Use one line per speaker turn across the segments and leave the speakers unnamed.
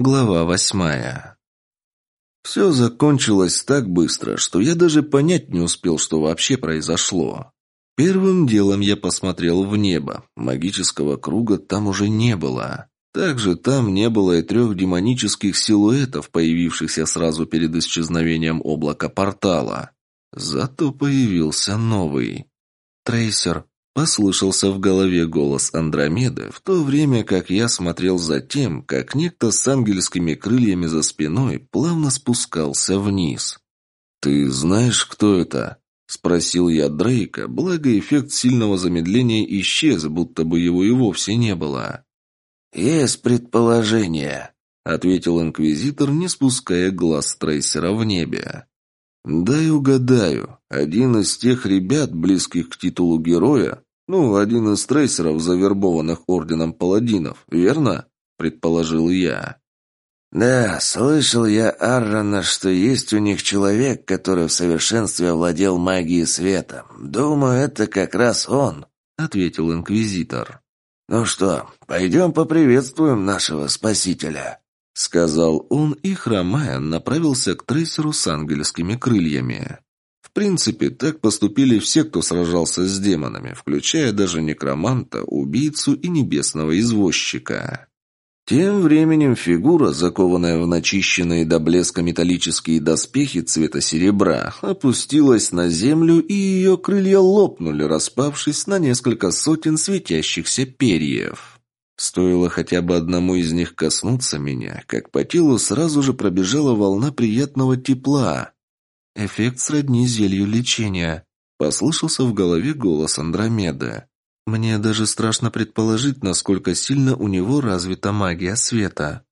Глава восьмая. Все закончилось так быстро, что я даже понять не успел, что вообще произошло. Первым делом я посмотрел в небо. Магического круга там уже не было. Также там не было и трех демонических силуэтов, появившихся сразу перед исчезновением облака портала. Зато появился новый. «Трейсер», Послышался в голове голос Андромеды, в то время как я смотрел за тем, как некто с ангельскими крыльями за спиной плавно спускался вниз. «Ты знаешь, кто это?» – спросил я Дрейка, благо эффект сильного замедления исчез, будто бы его и вовсе не было.
«Есть предположение», – ответил Инквизитор, не спуская глаз трейсера в небе.
«Дай угадаю. Один из тех ребят, близких к титулу героя, «Ну, один из трейсеров, завербованных Орденом Паладинов, верно?» – предположил я.
«Да, слышал я, Аррона, что есть у них человек, который в совершенстве овладел магией света. Думаю, это как раз он», — ответил Инквизитор. «Ну что, пойдем поприветствуем нашего Спасителя», — сказал он и, хромая, направился к трейсеру с ангельскими крыльями.
В принципе, так поступили все, кто сражался с демонами, включая даже некроманта, убийцу и небесного извозчика. Тем временем фигура, закованная в начищенные до блеска металлические доспехи цвета серебра, опустилась на землю, и ее крылья лопнули, распавшись на несколько сотен светящихся перьев. Стоило хотя бы одному из них коснуться меня, как по телу сразу же пробежала волна приятного тепла,
«Эффект сродни зелью лечения», — послышался в голове голос Андромеды. «Мне даже страшно предположить, насколько сильно у него развита магия света».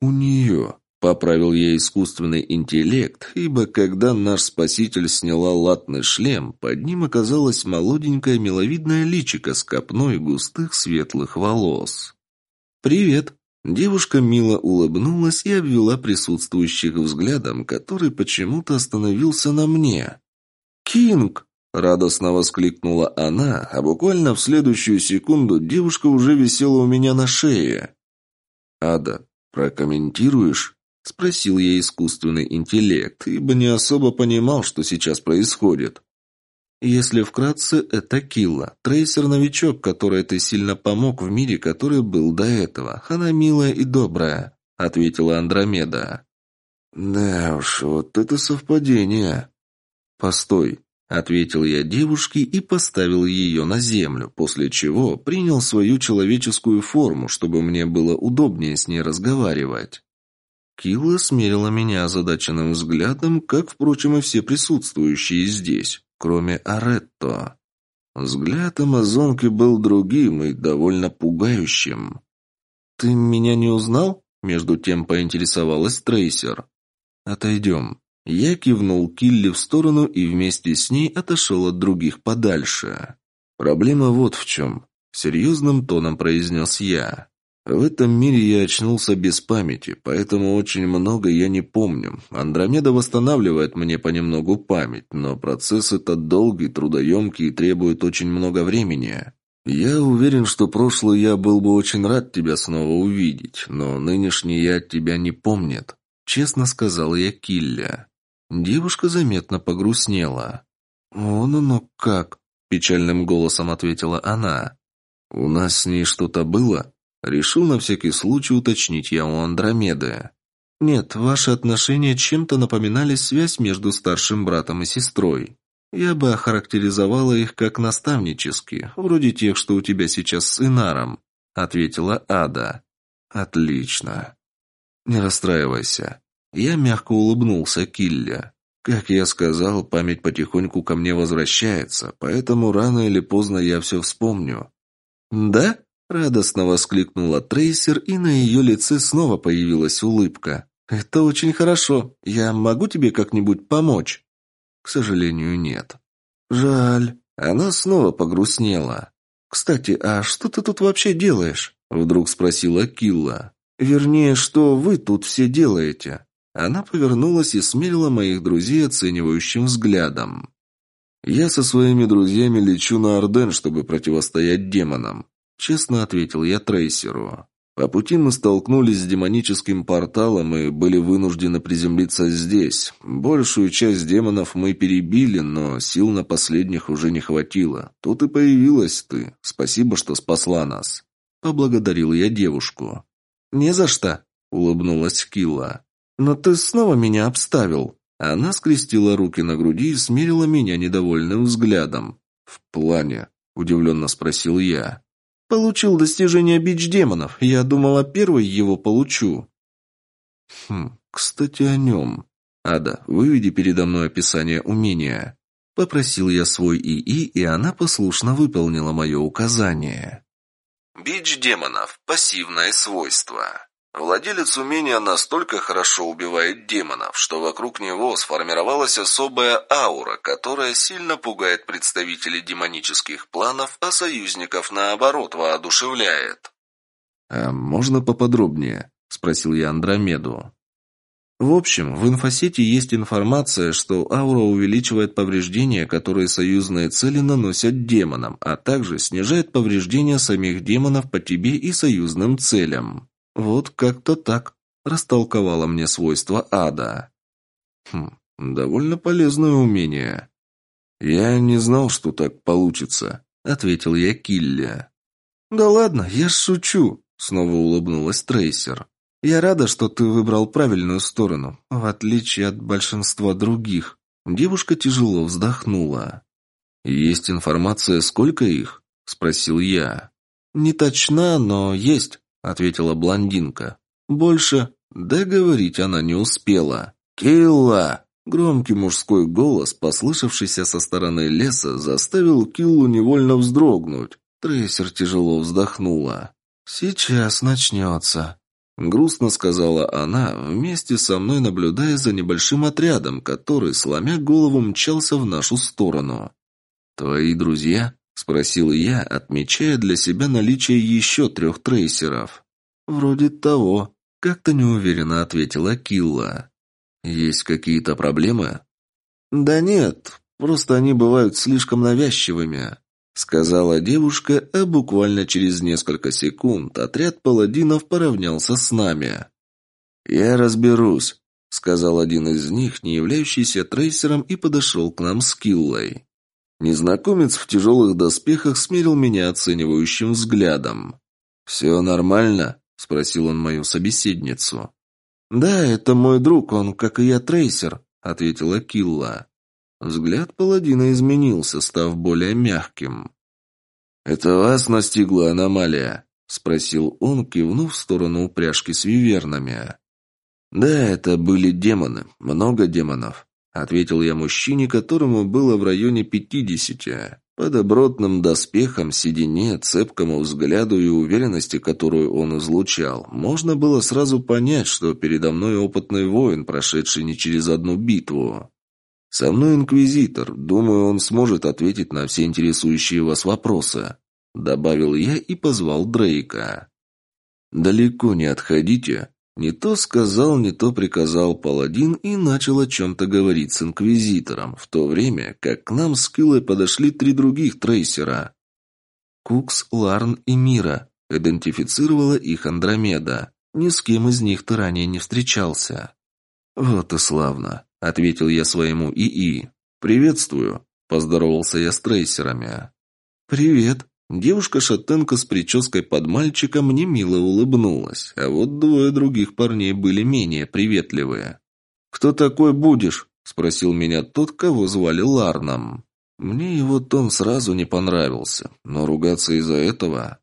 «У нее», — поправил я искусственный интеллект, ибо когда наш спаситель сняла латный шлем, под ним оказалась молоденькая миловидная личико с копной густых светлых волос. «Привет», Девушка мило улыбнулась и обвела присутствующих взглядом, который почему-то остановился на мне. «Кинг!» – радостно воскликнула она, а буквально в следующую секунду девушка уже висела у меня на шее. «Ада, прокомментируешь?» – спросил я искусственный интеллект, ибо не особо понимал, что сейчас происходит.
Если вкратце, это Килла, трейсер-новичок, которой ты сильно помог в мире, который был до этого. Она милая и добрая», — ответила Андромеда.
«Да уж, вот это совпадение».
«Постой», — ответил я девушке и поставил ее на землю, после чего принял свою человеческую форму, чтобы мне было удобнее с ней разговаривать. Килла смерила меня озадаченным взглядом, как, впрочем, и все присутствующие здесь кроме Аретто. Взгляд амазонки был другим и довольно пугающим. «Ты меня не узнал?» — между тем поинтересовалась Трейсер. «Отойдем». Я кивнул Килли в сторону и вместе с ней отошел от других подальше. «Проблема вот в чем», — серьезным тоном произнес я. В этом мире я очнулся без памяти, поэтому очень много я не помню. Андромеда восстанавливает мне понемногу память, но процесс этот долгий, трудоемкий и требует очень много времени. Я уверен, что прошлый я был бы очень рад тебя снова увидеть, но нынешний я тебя не помнит. Честно сказал я Килля. Девушка заметно погрустнела. «Вон оно как!» – печальным голосом ответила она. «У нас с ней что-то было?» Решил на всякий случай уточнить я у Андромеды. «Нет, ваши отношения чем-то напоминали связь между старшим братом и сестрой. Я бы охарактеризовала их как наставнические, вроде тех, что у тебя сейчас с Инаром», — ответила Ада. «Отлично. Не расстраивайся». Я мягко улыбнулся Килля. Как я сказал, память потихоньку ко мне возвращается, поэтому рано или поздно я все вспомню. «Да?» Радостно воскликнула Трейсер, и на ее лице снова появилась улыбка. «Это очень хорошо. Я могу тебе как-нибудь помочь?» «К сожалению, нет». «Жаль». Она снова погрустнела. «Кстати, а что ты тут вообще делаешь?» Вдруг спросила Килла. «Вернее, что вы тут все делаете?» Она повернулась и смерила моих друзей оценивающим взглядом. «Я со своими друзьями лечу на Орден, чтобы противостоять демонам. Честно ответил я трейсеру.
По пути мы столкнулись с демоническим порталом и были вынуждены приземлиться здесь. Большую часть демонов мы перебили, но сил на последних уже не хватило. Тут и появилась ты. Спасибо, что спасла нас. Поблагодарил я девушку.
«Не за что», — улыбнулась Килла. «Но ты снова меня обставил».
Она скрестила руки на груди и смерила меня недовольным взглядом. «В плане?» – удивленно спросил я.
«Получил достижение бич демонов. Я думала, первый его получу».
«Хм, кстати, о нем. Ада, выведи передо мной описание умения». Попросил я свой ИИ, и она послушно выполнила мое указание. Бич демонов. Пассивное свойство. Владелец умения настолько хорошо убивает демонов, что вокруг него сформировалась особая аура, которая сильно пугает представителей демонических планов, а союзников, наоборот, воодушевляет. «А можно поподробнее?» – спросил я Андромеду.
В общем, в инфосете есть информация, что аура увеличивает повреждения, которые союзные цели наносят демонам, а также снижает повреждения самих демонов по тебе и союзным целям. Вот как-то так растолковала мне свойства ада.
Хм, довольно полезное умение. Я не знал, что так получится, ответил я Килле.
Да ладно, я шучу, снова улыбнулась Трейсер. Я рада, что ты выбрал правильную сторону, в отличие от большинства других.
Девушка тяжело вздохнула. Есть информация, сколько их? спросил я.
Не точна, но есть ответила блондинка. Больше договорить она не успела.
«Килла!» Громкий мужской голос, послышавшийся со стороны леса, заставил Киллу невольно вздрогнуть. Трейсер тяжело вздохнула.
«Сейчас начнется», —
грустно сказала она, вместе со мной наблюдая за небольшим отрядом, который, сломя голову, мчался в нашу сторону. «Твои друзья?» — спросил я, отмечая для себя наличие еще трех трейсеров.
«Вроде того», — как-то неуверенно ответила Килла.
«Есть какие-то проблемы?»
«Да нет, просто они бывают слишком навязчивыми», — сказала девушка, а буквально через несколько секунд отряд паладинов поравнялся с нами.
«Я разберусь», — сказал один из них, не являющийся трейсером, и подошел к нам с Киллой. Незнакомец в тяжелых доспехах смерил меня оценивающим взглядом. «Все нормально?» – спросил он мою собеседницу.
«Да, это мой друг, он, как и я, трейсер», – ответила Килла.
Взгляд паладина изменился, став более мягким. «Это вас настигла аномалия?» – спросил он, кивнув в сторону упряжки с вивернами. «Да, это были демоны, много демонов. Ответил я мужчине, которому было в районе пятидесяти. По добротным доспехам, седине, цепкому взгляду и уверенности, которую он излучал, можно было сразу понять, что передо мной опытный воин, прошедший не через одну битву. «Со мной инквизитор. Думаю, он сможет ответить на все интересующие вас вопросы», — добавил я и позвал Дрейка. «Далеко не отходите. Не то сказал, не то приказал паладин и начал о чем-то говорить с инквизитором, в то время как к нам с Киллой подошли три других трейсера.
Кукс, Ларн и Мира. Идентифицировала их Андромеда. Ни с кем из них ты ранее не встречался.
«Вот и славно», — ответил я своему ИИ. «Приветствую», — поздоровался я с трейсерами.
«Привет»,
Девушка-шатенка с прической под мальчика мне мило улыбнулась, а вот двое других парней были менее приветливые.
«Кто такой будешь?» – спросил меня
тот, кого звали Ларном. Мне его тон сразу не понравился, но ругаться из-за этого...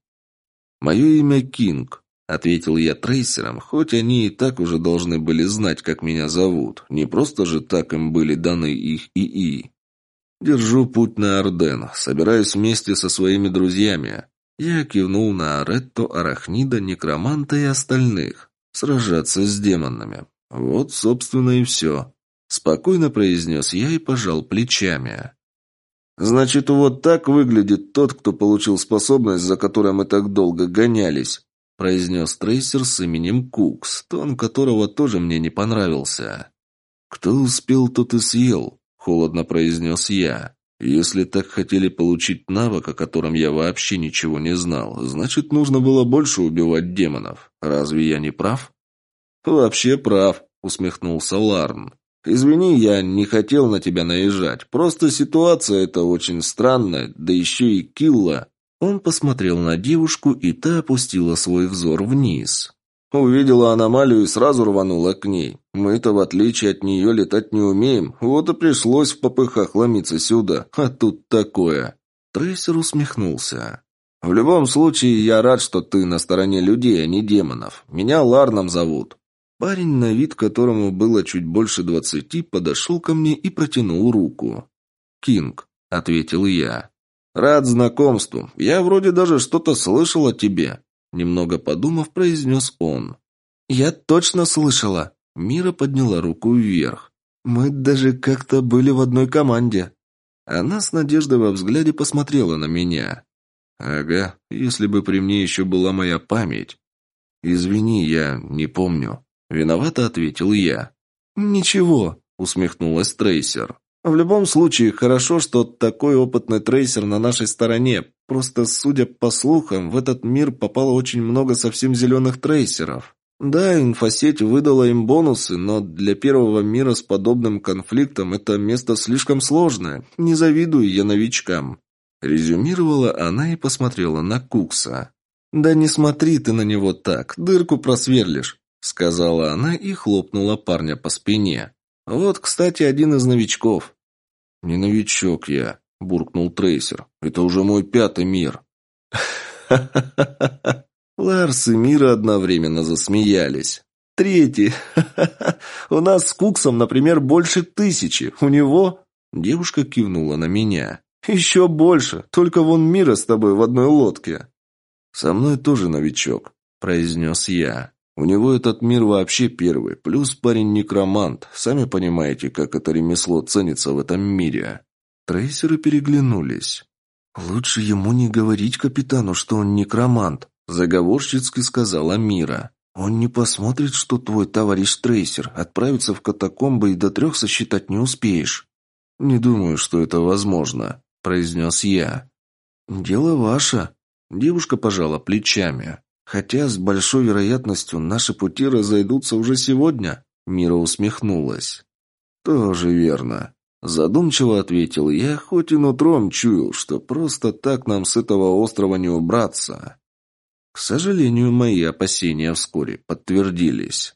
«Мое имя Кинг», — ответил я трейсерам, хоть они и так уже должны были знать, как меня зовут. Не просто же так им были даны их ИИ. Держу путь на Орден. Собираюсь вместе со своими друзьями. Я кивнул на Аретто, Арахнида, Некроманта и остальных. Сражаться с демонами. Вот, собственно, и все. Спокойно произнес я и пожал плечами.
«Значит, вот так выглядит тот, кто получил способность, за которой мы так долго гонялись», произнес трейсер с именем Кукс, тон которого тоже мне не понравился.
«Кто успел, тот и съел», холодно произнес я. Если так хотели получить навык, о котором я вообще ничего не знал, значит, нужно было больше убивать демонов. Разве я не прав? Вообще прав, усмехнулся Ларн. Извини, я не хотел на тебя наезжать. Просто ситуация эта очень странная, да еще и Килла. Он посмотрел на девушку, и та опустила свой взор вниз. Увидела аномалию и сразу рванула к ней. Мы-то, в отличие от нее, летать не умеем. Вот и пришлось в попыхах ломиться сюда. А тут такое. Трейсер усмехнулся. «В любом случае, я рад, что ты на стороне людей, а не демонов. Меня Ларном зовут». Парень, на вид которому было чуть больше двадцати, подошел ко мне и протянул руку. «Кинг», — ответил я. «Рад знакомству. Я вроде даже что-то слышал о тебе. Немного подумав, произнес он. «Я точно слышала!» Мира подняла руку вверх. «Мы даже как-то были в одной команде». Она с надеждой во взгляде посмотрела на меня. «Ага, если бы при мне еще была моя память». «Извини, я не помню». Виновато ответил я. «Ничего», — усмехнулась Трейсер. В любом случае, хорошо, что такой опытный трейсер на нашей стороне. Просто, судя по слухам, в этот мир попало очень много совсем зеленых трейсеров. Да, инфосеть выдала им бонусы, но для первого мира с подобным конфликтом это место слишком сложное. Не завидую я новичкам. Резюмировала она и посмотрела на Кукса. «Да не смотри ты на него так, дырку просверлишь», сказала она и хлопнула парня по спине. Вот, кстати, один из новичков. Не новичок я, буркнул Трейсер. Это уже мой пятый мир. Ларс и Мира одновременно засмеялись. Третий. У нас с Куксом, например, больше тысячи. У него... Девушка кивнула на меня. Еще больше. Только вон Мира с тобой в одной лодке. Со мной тоже новичок, произнес я. У него этот мир вообще первый, плюс парень некромант. Сами понимаете, как это ремесло ценится в этом мире. Трейсеры переглянулись. «Лучше ему не говорить капитану, что он некромант», – заговорщицки сказала Мира. «Он не посмотрит, что твой товарищ Трейсер отправится в катакомбы и до трех сосчитать не успеешь». «Не думаю, что это возможно», – произнес я. «Дело ваше». Девушка пожала плечами. Хотя с большой вероятностью наши пути разойдутся уже сегодня, Мира усмехнулась. Тоже верно. Задумчиво ответил я, хоть и нутром чуял, что просто так нам с этого острова не убраться. К сожалению, мои опасения вскоре подтвердились.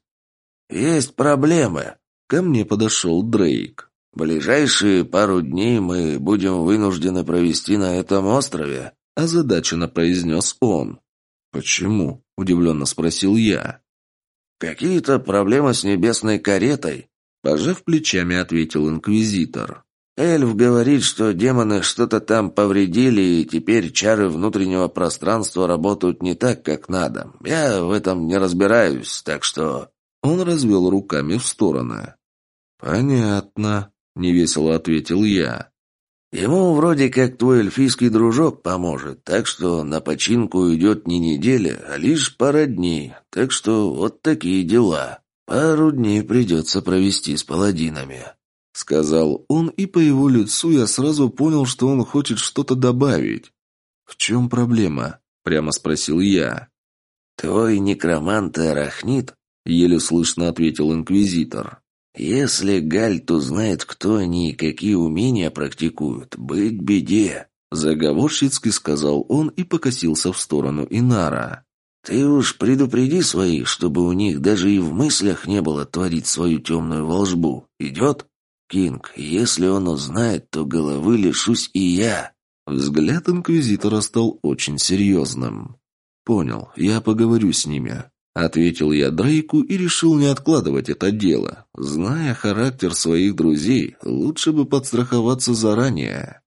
«Есть проблемы», — ко мне подошел Дрейк. «Ближайшие пару дней мы будем вынуждены провести на этом острове», — озадаченно произнес он.
«Почему?» – удивленно спросил я.
«Какие-то проблемы с небесной каретой», –
пожав плечами, ответил инквизитор.
«Эльф говорит, что демоны что-то там повредили, и теперь чары внутреннего пространства работают не так, как надо. Я в этом не разбираюсь, так что...»
Он развел руками в стороны. «Понятно», — невесело ответил я.
Ему вроде как твой эльфийский дружок поможет, так что на починку уйдет не неделя, а лишь пара дней. Так что вот такие дела. Пару дней придется провести с паладинами».
Сказал он, и по его лицу я сразу понял, что он хочет что-то добавить. «В чем проблема?» – прямо спросил я.
«Твой некромант Арахнит?»
– еле слышно ответил инквизитор.
«Если Гальт узнает, кто они и какие умения практикуют, быть беде», — заговорщицки сказал он и покосился в сторону Инара. «Ты уж предупреди своих, чтобы у них даже и в мыслях не было творить свою темную волжбу. Идет? Кинг, если он узнает, то головы лишусь и я».
Взгляд инквизитора стал очень серьезным. «Понял, я поговорю с ними. Ответил я Дрейку и решил не откладывать это дело. Зная характер своих друзей, лучше бы подстраховаться заранее.